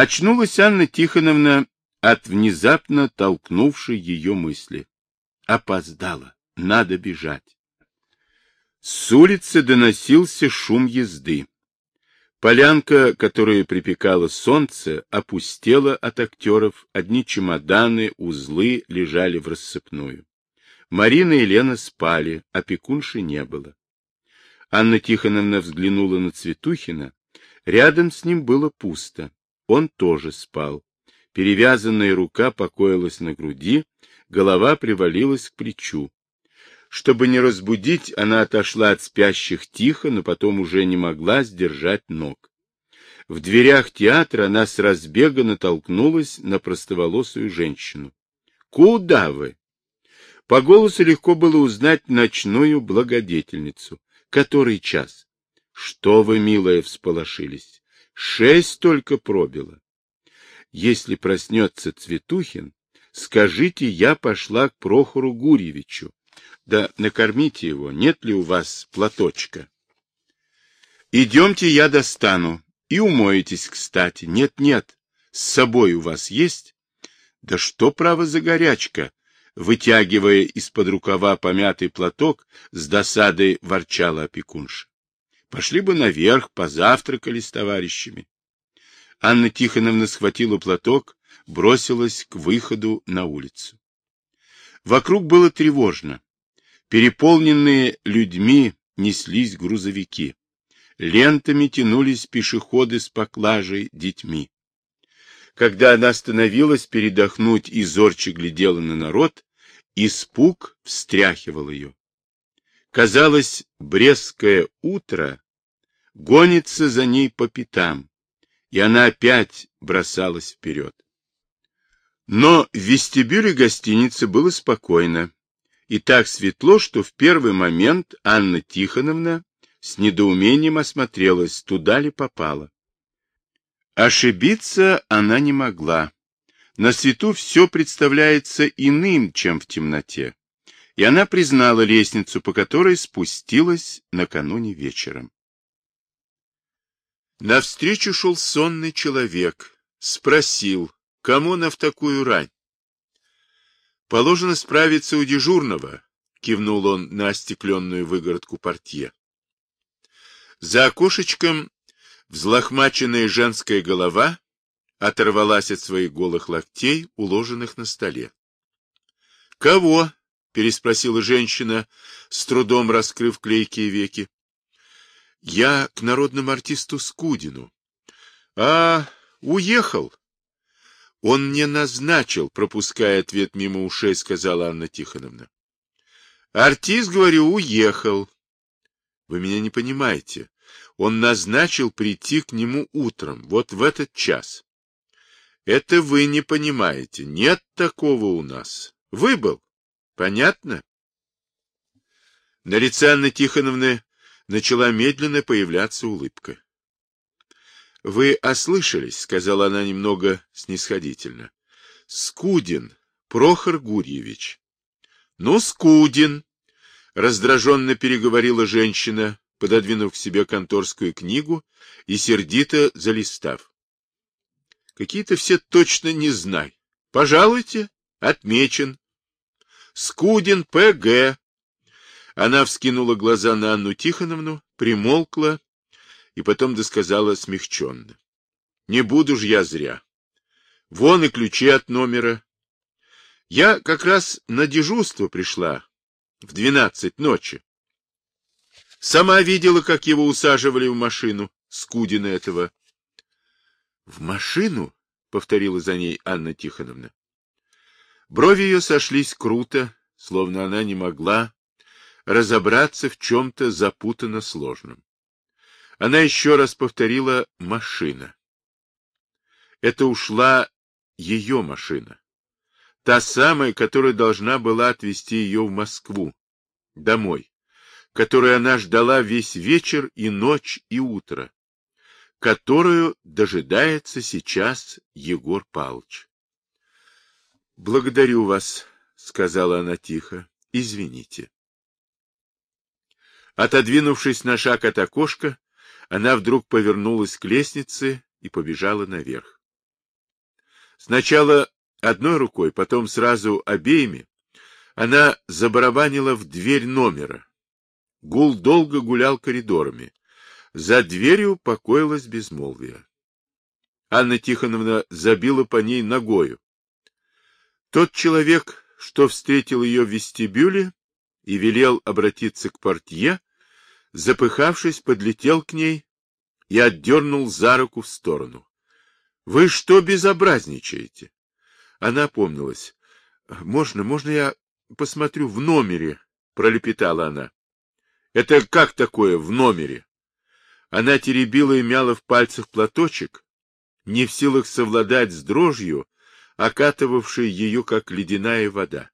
Очнулась Анна Тихоновна от внезапно толкнувшей ее мысли. Опоздала, надо бежать. С улицы доносился шум езды. Полянка, которую припекало солнце, опустела от актеров, одни чемоданы, узлы лежали в рассыпную. Марина и Лена спали, опекунши не было. Анна Тихоновна взглянула на Цветухина. Рядом с ним было пусто. Он тоже спал. Перевязанная рука покоилась на груди, голова привалилась к плечу. Чтобы не разбудить, она отошла от спящих тихо, но потом уже не могла сдержать ног. В дверях театра она с разбега натолкнулась на простоволосую женщину. — Куда вы? По голосу легко было узнать ночную благодетельницу. Который час? — Что вы, милая, всполошились? Шесть только пробило. Если проснется Цветухин, скажите, я пошла к Прохору Гурьевичу. Да накормите его, нет ли у вас платочка? Идемте, я достану. И умоетесь, кстати. Нет-нет, с собой у вас есть? Да что, право, за горячка? Вытягивая из-под рукава помятый платок, с досадой ворчала опекунша. Пошли бы наверх, позавтракали с товарищами. Анна Тихоновна схватила платок, бросилась к выходу на улицу. Вокруг было тревожно. Переполненные людьми неслись грузовики. Лентами тянулись пешеходы с поклажей, детьми. Когда она остановилась передохнуть и зорче глядела на народ, испуг встряхивал ее. Казалось, брестское утро гонится за ней по пятам, и она опять бросалась вперед. Но в вестибюле гостиницы было спокойно и так светло, что в первый момент Анна Тихоновна с недоумением осмотрелась, туда ли попала. Ошибиться она не могла. На свету все представляется иным, чем в темноте. И она признала лестницу, по которой спустилась накануне вечером. Навстречу шел сонный человек. Спросил, кому на в такую рань? Положено справиться у дежурного, кивнул он на остекленную выгородку портье. За окошечком взлохмаченная женская голова оторвалась от своих голых локтей, уложенных на столе. — Кого? — переспросила женщина, с трудом раскрыв клейкие веки. — Я к народному артисту Скудину. — А, уехал, он не назначил, пропуская ответ мимо ушей, сказала Анна Тихоновна. Артист, говорю, уехал. Вы меня не понимаете. Он назначил прийти к нему утром, вот в этот час. Это вы не понимаете. Нет такого у нас. Выбыл. Понятно? На лице Анны Тихоновны начала медленно появляться улыбка. — Вы ослышались, — сказала она немного снисходительно. — Скудин, Прохор Гурьевич. — Ну, Скудин, — раздраженно переговорила женщина, пододвинув к себе конторскую книгу и сердито залистав. — Какие-то все точно не знай. Пожалуйте, отмечен. Скудин П.Г. Она вскинула глаза на Анну Тихоновну, примолкла и потом досказала смягченно. Не буду ж я зря. Вон и ключи от номера. Я как раз на дежурство пришла в двенадцать ночи. Сама видела, как его усаживали в машину, Скудина этого. — В машину? — повторила за ней Анна Тихоновна. Брови ее сошлись круто, словно она не могла разобраться в чем-то запутанно сложном. Она еще раз повторила «машина». Это ушла ее машина. Та самая, которая должна была отвезти ее в Москву, домой, которую она ждала весь вечер и ночь и утро, которую дожидается сейчас Егор Павлович. «Благодарю вас», — сказала она тихо, — «извините». Отодвинувшись на шаг от окошка, она вдруг повернулась к лестнице и побежала наверх. Сначала одной рукой, потом сразу обеими, она забарабанила в дверь номера. Гул долго гулял коридорами. За дверью покоилась безмолвие. Анна Тихоновна забила по ней ногою. Тот человек, что встретил ее в вестибюле и велел обратиться к портье, запыхавшись, подлетел к ней и отдернул за руку в сторону. — Вы что безобразничаете? Она помнилась. — Можно, можно я посмотрю в номере? — пролепетала она. — Это как такое в номере? Она теребила и мяла в пальцах платочек, не в силах совладать с дрожью, окатывавшей ее, как ледяная вода.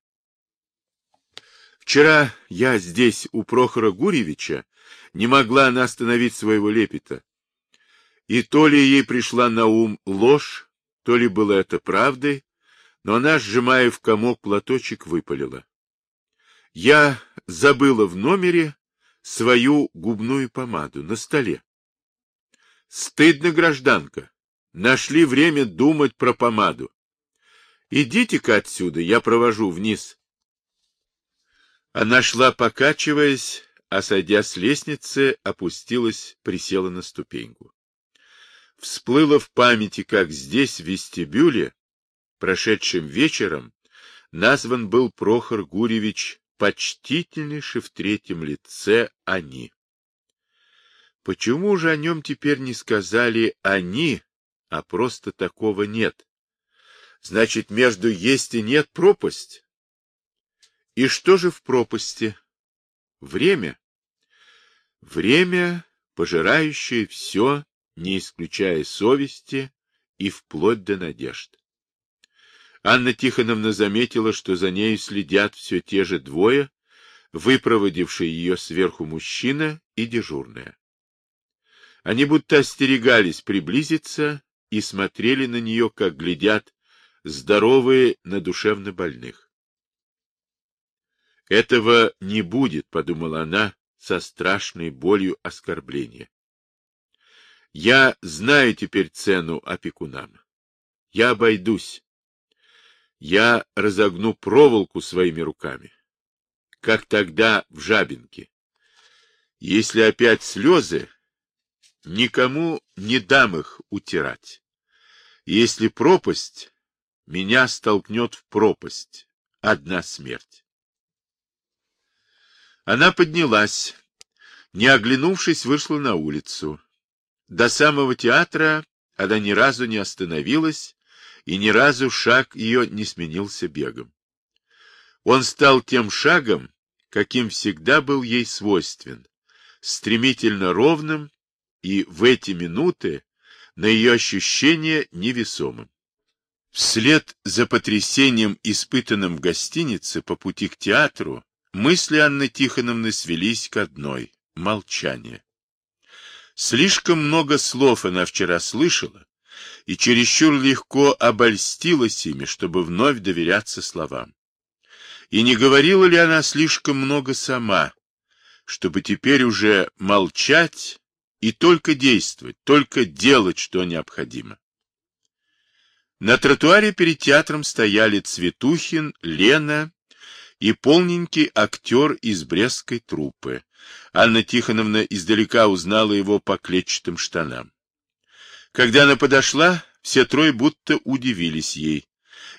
Вчера я здесь, у Прохора Гурьевича, не могла она остановить своего лепета. И то ли ей пришла на ум ложь, то ли было это правдой, но она, сжимая в комок платочек, выпалила. Я забыла в номере свою губную помаду на столе. Стыдно, гражданка. Нашли время думать про помаду. Идите-ка отсюда, я провожу вниз. Она шла, покачиваясь, а, сойдя с лестницы, опустилась, присела на ступеньку. Всплыло в памяти, как здесь, в вестибюле, прошедшим вечером, назван был Прохор Гурьевич почтительнейший в третьем лице «они». Почему же о нем теперь не сказали «они», а просто такого нет? Значит, между есть и нет пропасть. И что же в пропасти? Время. Время, пожирающее все, не исключая совести и вплоть до надежд. Анна Тихоновна заметила, что за нею следят все те же двое, выпроводившие ее сверху мужчина и дежурная. Они будто остерегались приблизиться и смотрели на нее, как глядят здоровые на душевно больных. Этого не будет, подумала она со страшной болью оскорбления. Я знаю теперь цену опекунам. Я обойдусь. Я разогну проволоку своими руками, как тогда в Жабинке. Если опять слезы, никому не дам их утирать. Если пропасть, меня столкнет в пропасть. Одна смерть. Она поднялась, не оглянувшись, вышла на улицу. До самого театра она ни разу не остановилась, и ни разу шаг ее не сменился бегом. Он стал тем шагом, каким всегда был ей свойствен, стремительно ровным и в эти минуты на ее ощущение невесомым. Вслед за потрясением, испытанным в гостинице по пути к театру, мысли Анны Тихоновны свелись к одной — молчание. Слишком много слов она вчера слышала, и чересчур легко обольстилась ими, чтобы вновь доверяться словам. И не говорила ли она слишком много сама, чтобы теперь уже молчать и только действовать, только делать, что необходимо? На тротуаре перед театром стояли Цветухин, Лена и полненький актер из Брестской труппы. Анна Тихоновна издалека узнала его по клетчатым штанам. Когда она подошла, все трое будто удивились ей,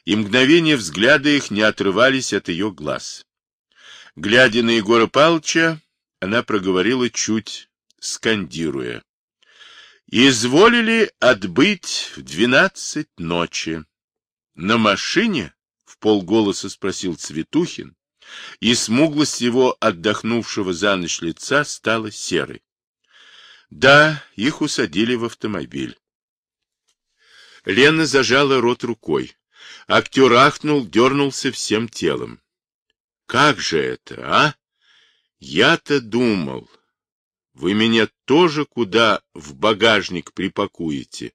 и мгновение взгляда их не отрывались от ее глаз. Глядя на Егора Павловича, она проговорила чуть, скандируя. Изволили отбыть в двенадцать ночи. На машине? В полголоса спросил Цветухин, и смуглость его отдохнувшего за ночь лица стала серой. Да, их усадили в автомобиль. Лена зажала рот рукой. Актер ахнул, дернулся всем телом. Как же это, а? Я-то думал, вы меня тоже куда в багажник припакуете?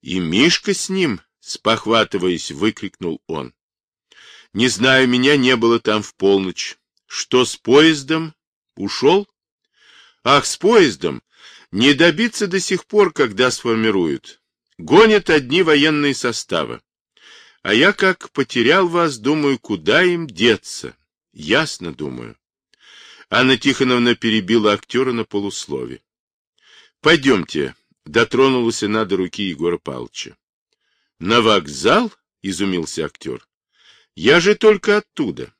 И Мишка с ним, спохватываясь, выкрикнул он. Не знаю, меня не было там в полночь. Что с поездом? Ушел? Ах, с поездом! Не добиться до сих пор, когда сформируют. Гонят одни военные составы. А я как потерял вас, думаю, куда им деться. Ясно, думаю. Анна Тихоновна перебила актера на полуслове. Пойдемте, дотронулась она до руки Егора Павловича. На вокзал? Изумился актер. Я же только оттуда.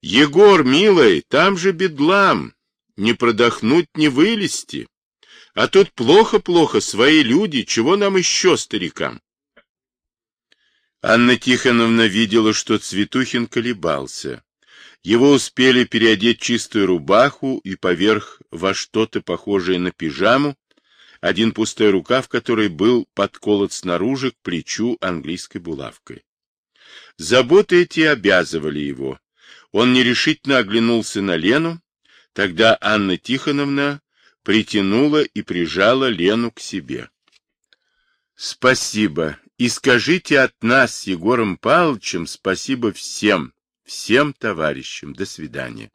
Егор, милый, там же бедлам. Не продохнуть, не вылезти. А тут плохо-плохо, свои люди, чего нам еще, старикам? Анна Тихоновна видела, что Цветухин колебался. Его успели переодеть чистую рубаху и поверх во что-то похожее на пижаму, один пустой рукав который был подколот снаружи к плечу английской булавкой. Заботы эти обязывали его. Он нерешительно оглянулся на Лену, тогда Анна Тихоновна притянула и прижала Лену к себе. — Спасибо. И скажите от нас с Егором Павловичем спасибо всем, всем товарищам. До свидания.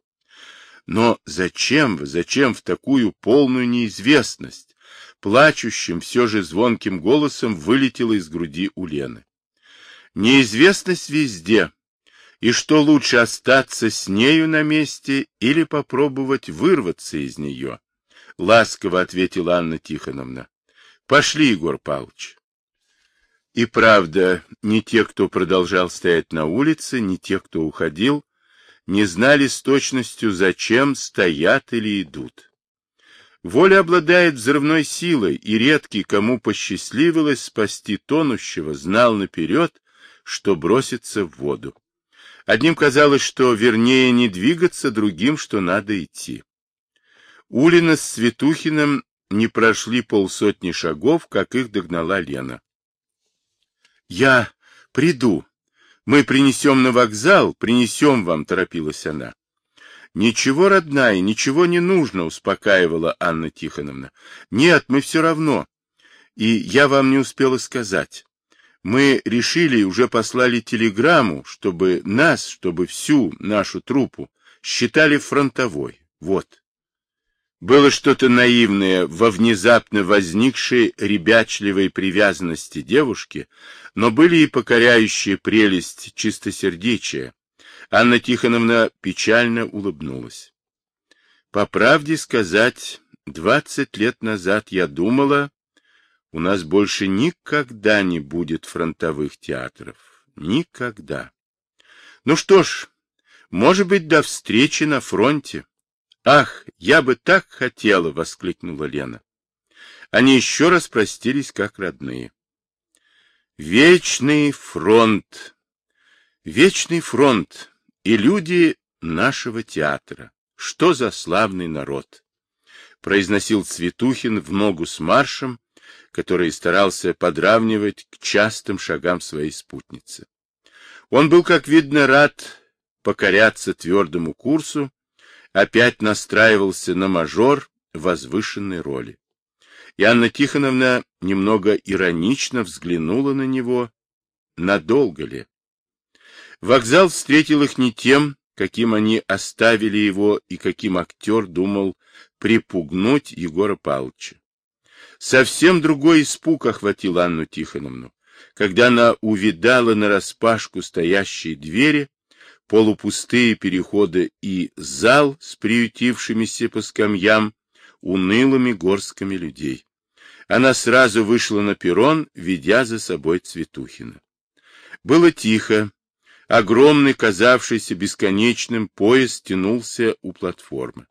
Но зачем вы, зачем в такую полную неизвестность? Плачущим, все же звонким голосом вылетело из груди у Лены. Неизвестность везде. И что лучше остаться с нею на месте или попробовать вырваться из нее? Ласково ответила Анна Тихоновна. Пошли, Егор Павлович. И правда, ни те, кто продолжал стоять на улице, ни те, кто уходил, не знали с точностью, зачем стоят или идут. Воля обладает взрывной силой, и редкий, кому посчастливилось спасти тонущего, знал наперед, что бросится в воду. Одним казалось, что вернее не двигаться, другим, что надо идти. Улина с Светухиным не прошли полсотни шагов, как их догнала Лена. Я приду. Мы принесем на вокзал, принесем вам, торопилась она. Ничего, родная, ничего не нужно, успокаивала Анна Тихоновна. Нет, мы все равно. И я вам не успела сказать. Мы решили и уже послали телеграмму, чтобы нас, чтобы всю нашу труппу считали фронтовой. Вот. Было что-то наивное во внезапно возникшей ребячливой привязанности девушки, но были и покоряющие прелесть чистосердечия. Анна Тихоновна печально улыбнулась. По правде сказать, двадцать лет назад я думала, у нас больше никогда не будет фронтовых театров. Никогда. Ну что ж, может быть, до встречи на фронте. «Ах, я бы так хотела!» — воскликнула Лена. Они еще раз простились как родные. Вечный фронт. Вечный фронт. И люди нашего театра. Что за славный народ! Произносил Цветухин в ногу с маршем, который старался подравнивать к частым шагам своей спутницы. Он был, как видно, рад покоряться твердому курсу, опять настраивался на мажор возвышенной роли. И Анна Тихоновна немного иронично взглянула на него. Надолго ли? Вокзал встретил их не тем, каким они оставили его и каким актер думал припугнуть Егора Павловича. Совсем другой испуг охватил Анну Тихоновну, когда она увидала нараспашку стоящие двери полупустые переходы и зал с приютившимися по скамьям унылыми горскими людей. Она сразу вышла на перрон, ведя за собой Цветухина. Было тихо. Огромный, казавшийся бесконечным, поезд тянулся у платформы.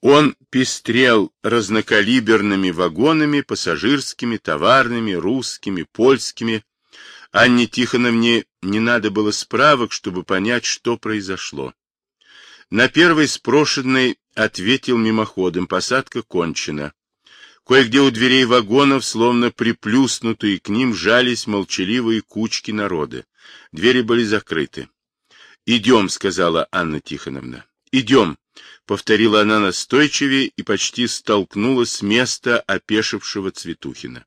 Он пестрел разнокалиберными вагонами, пассажирскими, товарными, русскими, польскими, Анне Тихоновне не надо было справок, чтобы понять, что произошло. На первый спрошенный ответил мимоходом, посадка кончена. Кое-где у дверей вагонов, словно приплюснутые к ним, жались молчаливые кучки народа. Двери были закрыты. «Идем», — сказала Анна Тихоновна. «Идем», — повторила она настойчивее и почти столкнула с места опешившего Цветухина.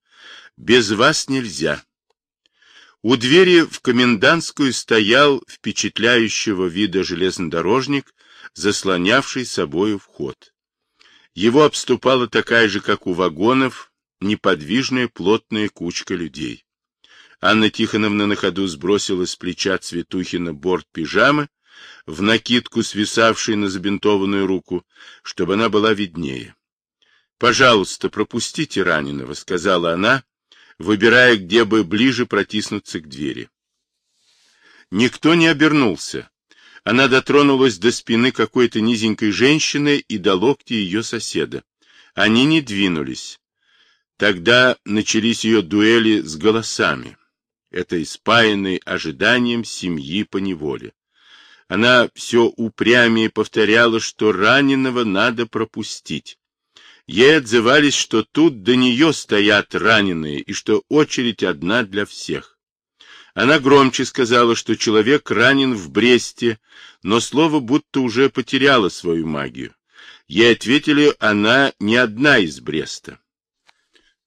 «Без вас нельзя». У двери в комендантскую стоял впечатляющего вида железнодорожник, заслонявший собою вход. Его обступала такая же, как у вагонов, неподвижная плотная кучка людей. Анна Тихоновна на ходу сбросила с плеча Цветухина борт пижамы, в накидку, свисавшей на забинтованную руку, чтобы она была виднее. «Пожалуйста, пропустите раненого», — сказала она, выбирая, где бы ближе протиснуться к двери. Никто не обернулся. Она дотронулась до спины какой-то низенькой женщины и до локти ее соседа. Они не двинулись. Тогда начались ее дуэли с голосами. Это испаянный ожиданием семьи по неволе. Она все упрямее повторяла, что раненого надо пропустить. Ей отзывались, что тут до нее стоят раненые, и что очередь одна для всех. Она громче сказала, что человек ранен в Бресте, но слово будто уже потеряло свою магию. Ей ответили, она не одна из Бреста.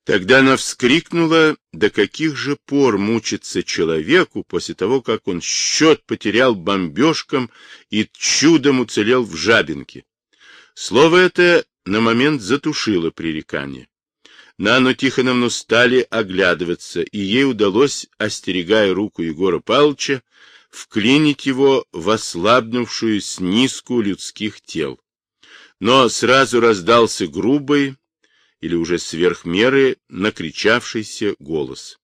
Тогда она вскрикнула, до каких же пор мучится человеку после того, как он счет потерял бомбежкам и чудом уцелел в Жабинке. Слово это на момент затушило пререкание. На Анну Тихоновну стали оглядываться, и ей удалось, остерегая руку Егора Павловича, вклинить его в ослабнувшую снизку людских тел. Но сразу раздался грубый, или уже сверх меры накричавшийся голос.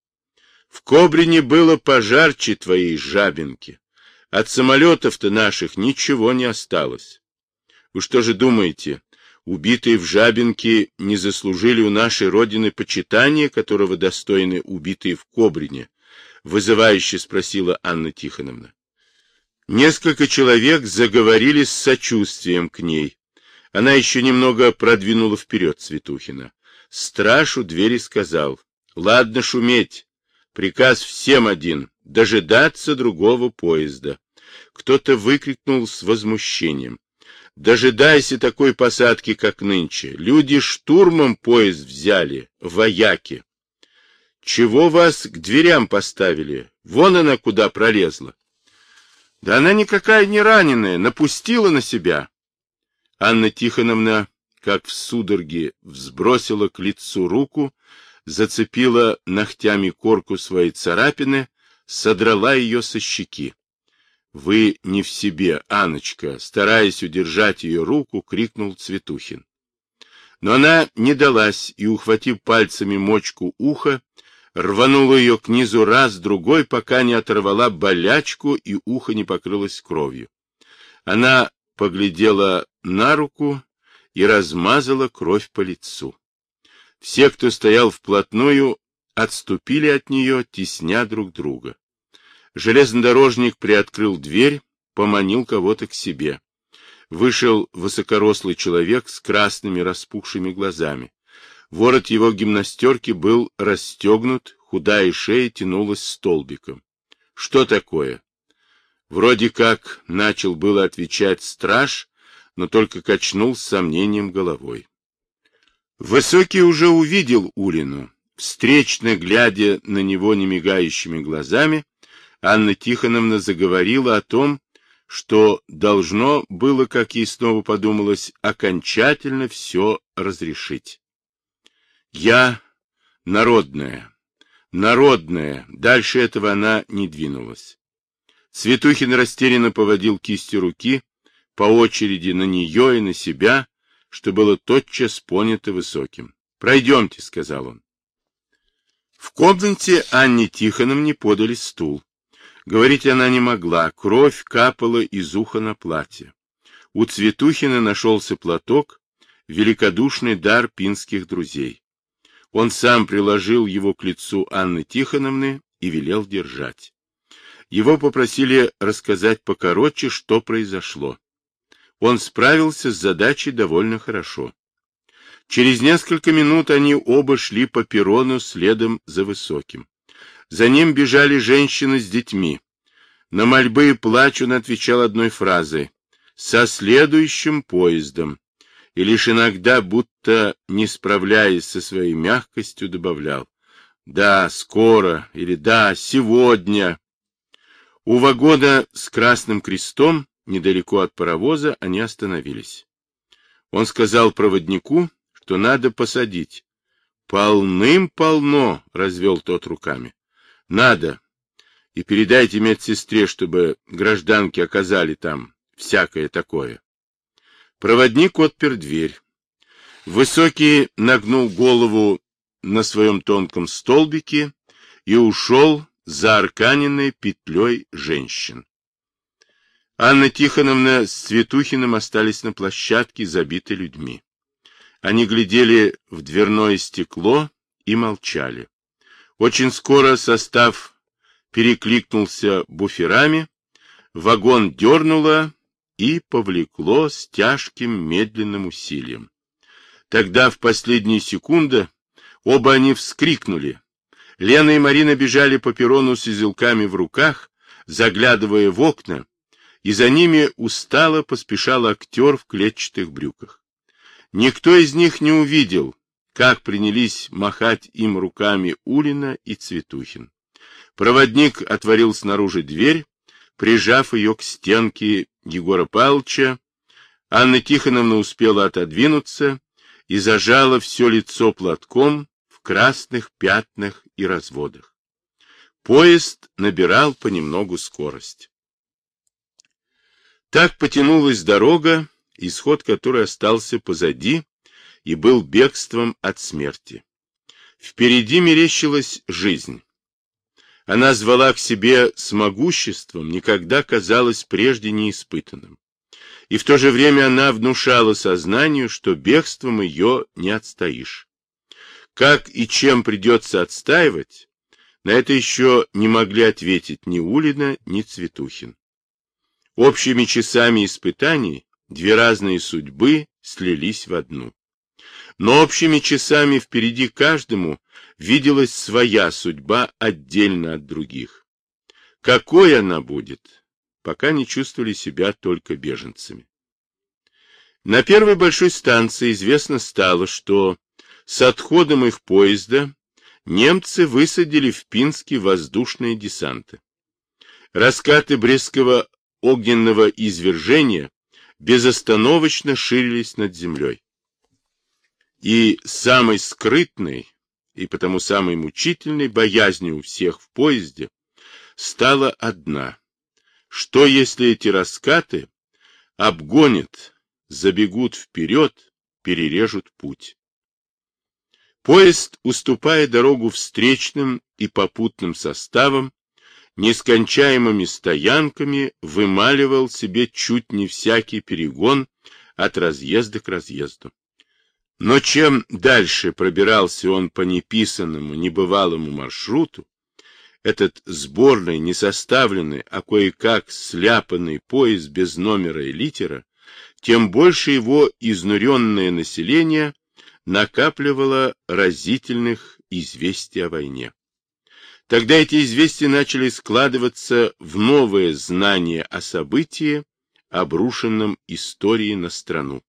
В Кобрине было пожарче твоей жабинки. От самолетов-то наших ничего не осталось. Вы что же думаете, убитые в Жабинке не заслужили у нашей Родины почитания, которого достойны убитые в Кобрине? Вызывающе спросила Анна Тихоновна. Несколько человек заговорили с сочувствием к ней, она еще немного продвинула вперед Цветухина. Страж у двери сказал, ладно шуметь, приказ всем один, дожидаться другого поезда. Кто-то выкрикнул с возмущением. Дожидайся такой посадки, как нынче. Люди штурмом поезд взяли, вояки. Чего вас к дверям поставили? Вон она куда пролезла. Да она никакая не раненая, напустила на себя. Анна Тихоновна, как в судороге, взбросила к лицу руку, зацепила ногтями корку своей царапины, содрала ее со щеки. — Вы не в себе, Аночка! — стараясь удержать ее руку, крикнул Цветухин. Но она не далась и, ухватив пальцами мочку уха, рванула ее к низу раз, другой, пока не оторвала болячку и ухо не покрылось кровью. Она поглядела на руку и размазала кровь по лицу. Все, кто стоял вплотную, отступили от нее, тесня друг друга. Железнодорожник приоткрыл дверь, поманил кого-то к себе. Вышел высокорослый человек с красными распухшими глазами. Ворот его гимнастерки был расстегнут, худая шея тянулась столбиком. — Что такое? Вроде как начал было отвечать страж, но только качнул с сомнением головой. Высокий уже увидел Улину. Встречно глядя на него немигающими глазами, Анна Тихоновна заговорила о том, что должно было, как ей снова подумалось, окончательно все разрешить. Я народная, народная, дальше этого она не двинулась. Светухин растерянно поводил кистью руки, по очереди на нее и на себя, что было тотчас понято высоким. «Пройдемте», — сказал он. В комнате Анне Тихоновне подали стул. Говорить она не могла, кровь капала из уха на платье. У Цветухина нашелся платок, великодушный дар пинских друзей. Он сам приложил его к лицу Анны Тихоновны и велел держать. Его попросили рассказать покороче, что произошло. Он справился с задачей довольно хорошо. Через несколько минут они оба шли по перрону следом за Высоким. За ним бежали женщины с детьми. На мольбы и плач он отвечал одной фразой «Со следующим поездом» и лишь иногда, будто не справляясь со своей мягкостью, добавлял «Да, скоро» или «Да, сегодня». У вагона с красным крестом Недалеко от паровоза они остановились. Он сказал проводнику, что надо посадить. Полным-полно, развел тот руками. Надо. И передайте медсестре, чтобы гражданки оказали там всякое такое. Проводник отпер дверь. Высокий нагнул голову на своем тонком столбике и ушел за арканенной петлей женщин. Анна Тихоновна с Цветухиным остались на площадке, забитой людьми. Они глядели в дверное стекло и молчали. Очень скоро состав перекликнулся буферами, вагон дернуло и повлекло с тяжким медленным усилием. Тогда в последние секунды оба они вскрикнули. Лена и Марина бежали по перрону с узелками в руках, заглядывая в окна, и за ними устало поспешал актер в клетчатых брюках. Никто из них не увидел, как принялись махать им руками Улина и Цветухин. Проводник отворил снаружи дверь, прижав ее к стенке Егора Павловича. Анна Тихоновна успела отодвинуться и зажала все лицо платком в красных пятнах и разводах. Поезд набирал понемногу скорость. Так потянулась дорога, исход которой остался позади и был бегством от смерти. Впереди мерещилась жизнь. Она звала к себе с могуществом, никогда казалось прежде неиспытанным. И в то же время она внушала сознанию, что бегством ее не отстоишь. Как и чем придется отстаивать, на это еще не могли ответить ни Улина, ни Цветухин. Общими часами испытаний две разные судьбы слились в одну. Но общими часами впереди каждому виделась своя судьба отдельно от других. Какой она будет, пока не чувствовали себя только беженцами. На первой большой станции известно стало, что с отходом их поезда немцы высадили в Пинске воздушные десанты. Раскаты Брестского огненного извержения безостановочно ширились над землей. И самой скрытной, и потому самой мучительной боязнью у всех в поезде стала одна. Что если эти раскаты обгонят, забегут вперед, перережут путь? Поезд, уступая дорогу встречным и попутным составам, нескончаемыми стоянками вымаливал себе чуть не всякий перегон от разъезда к разъезду. Но чем дальше пробирался он по неписанному, небывалому маршруту, этот сборный, несоставленный, а кое-как сляпанный поезд без номера и литера, тем больше его изнуренное население накапливало разительных известий о войне. Тогда эти известия начали складываться в новое знание о событии, обрушенном историей на страну.